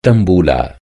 Tambula.